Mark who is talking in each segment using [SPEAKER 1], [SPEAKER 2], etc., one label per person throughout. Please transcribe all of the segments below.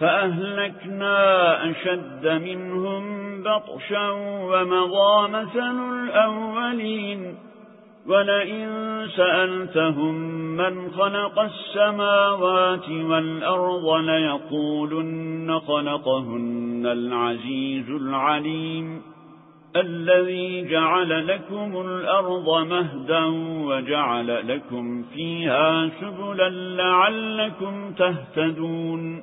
[SPEAKER 1] فأهلكنا أشد منهم بطشا ومضى مثل الأولين ولئن سألتهم من خلق السماوات والأرض ليقولن خلقهن العزيز العليم الذي جعل لكم الأرض مهدا وجعل لكم فيها سبلا لعلكم تهتدون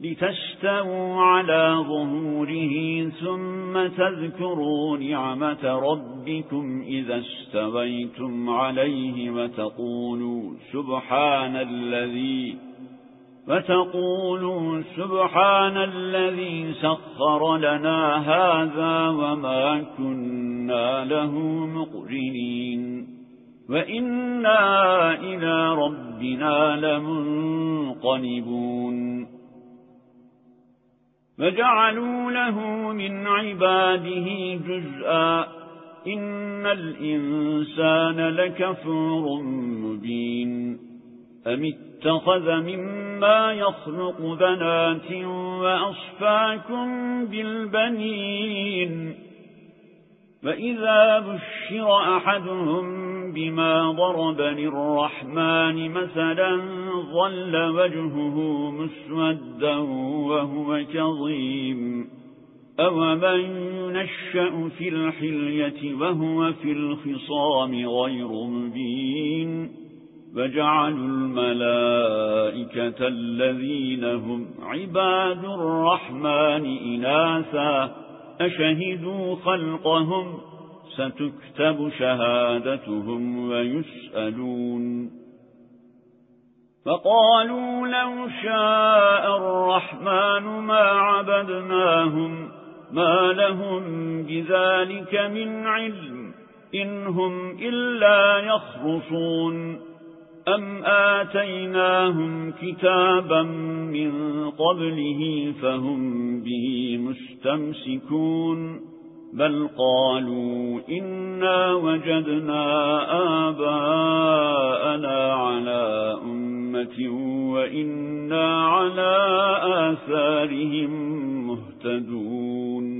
[SPEAKER 1] لتستووا على ظهوره ثم تذكروا نعمة ربكم إذا استويتم عليه وتقولوا سبحان الذي وتقولوا سبحان الذي سخر لنا هذا وما كنا له مقرنين وإنا إلى ربنا لمنقلبون فجعلوا له من عباده جزءا. إن الإنسان لكفور مبين. أم اتخذ مما يخلق بنات وأصفاكم بالبنين؟ فإذا بشر أحدهم بما ضرب للرحمن مثلا ظل وجهه مسودا وهو كظيم. أومن ينشأ في الحلية وهو في الخصام غير مبين وجعلوا الملائكة الذين هم عباد الرحمن إناثا أشهدوا خلقهم ستكتب شهادتهم ويسألون. فقالوا لو شاء الرحمن ما عبدناهم ما لهم بذلك من علم إنهم إلا يخرصون. أم آتيناهم كتابا من قبله فهم به مستمسكون. بل قالوا إنا وجدنا آباءنا على أمة وإنا على آثارهم مهتدون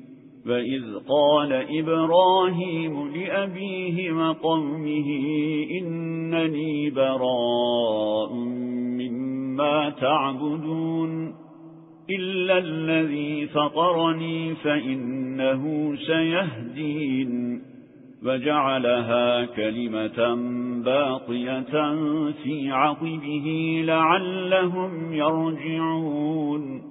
[SPEAKER 1] فإذ قال إبراهيم لأبيه وقومه إنني براء مما تعبدون إلا الذي فطرني فإنه سيهدين وجعلها كلمة باطية في عقبه لعلهم يرجعون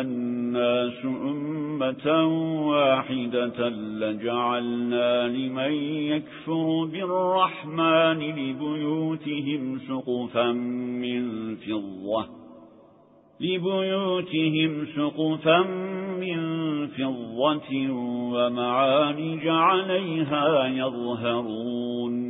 [SPEAKER 1] الناس أمة واحدة لجعلنا لمن يكفر بالرحمن لبيوتهم سقفا من فضة لبيوتهم سقفا من فضة ومعانج عليها يظهرون.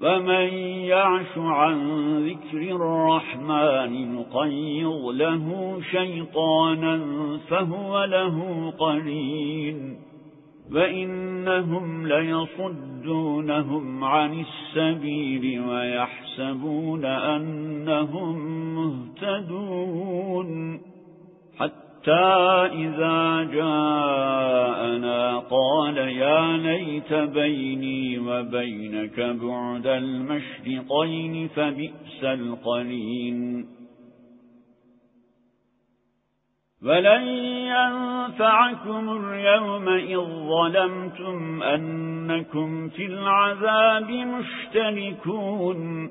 [SPEAKER 1] فمن يعش عن ذكر الرحمن نقيض له شيطانا فهو له قليل فإنهم ليصدونهم عن السبيل ويحسبون أنهم مهتدون إذا جاءنا قال يا ليت بيني وبينك بعد المشرقين فبئس القليل. ولن ينفعكم اليوم إذ ظلمتم أنكم في العذاب مشتركون.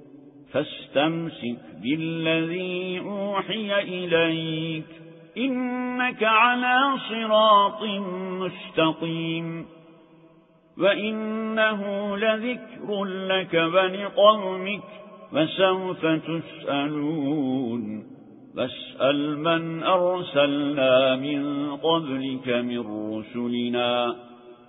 [SPEAKER 1] فاستمسك بالذي أوحي إليك إنك على صراط مستقيم وإنه لذكر لك ولقومك وسوف تسألون فاسأل من أرسلنا من قبلك من رسلنا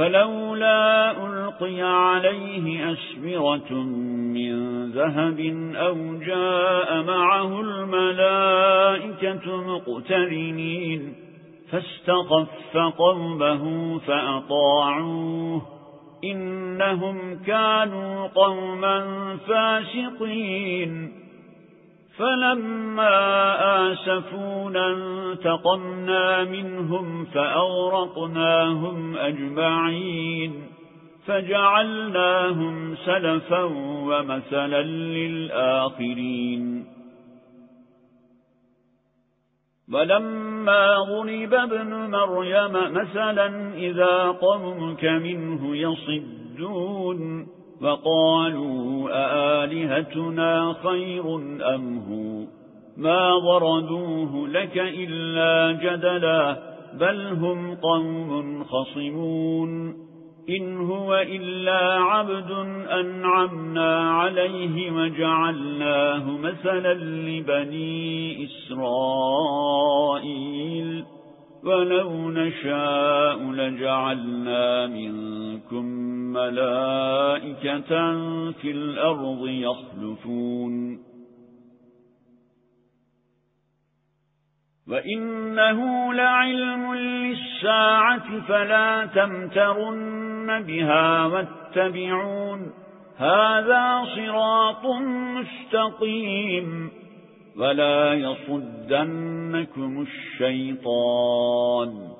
[SPEAKER 1] فلولا ألقي عليه أشبرة من ذهب أو جاء معه الملائكة مقترنين فاستقف قومه فأطاعوه إنهم كانوا قوما فاسقين فلما آسفونا انتقمنا منهم فأورقناهم أجمعين فجعلناهم سلفا ومثلا للآخرين ولما ضرب ابن مريم مثلا إذا قومك منه يصدون وقالوا أآلهتنا خير أم هو؟ ما ضردوه لك إلا جدلا بل هم قوم خصمون. إن هو إلا عبد أنعمنا عليه وجعلناه مثلا لبني إسرائيل. ولو نشاء لجعلنا منكم ملائكة في الأرض يخلفون. وإنه لعلم للساعة فلا تمترن بها واتبعون. هذا صراط مستقيم. ولا يصدنكم الشيطان.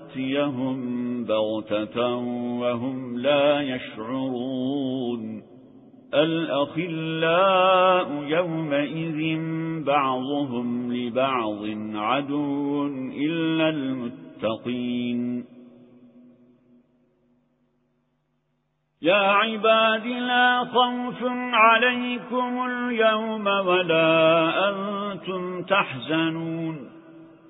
[SPEAKER 1] تأتيهم بغتة وهم لا يشعرون الأخلاء يومئذ بعضهم لبعض عدو إلا المتقين. يا عباد لا خوف عليكم اليوم ولا أنتم تحزنون.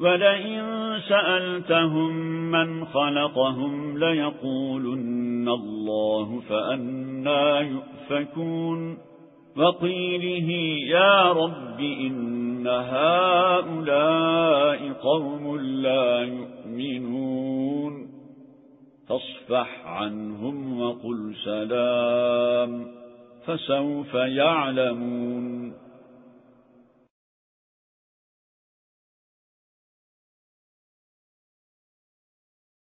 [SPEAKER 1] ولئن سألتهم من خلقهم ليقولن الله فأنا يؤفكون. وقيله يا رب إن هؤلاء قوم لا يؤمنون. فاصفح عنهم وقل سلام فسوف يعلمون.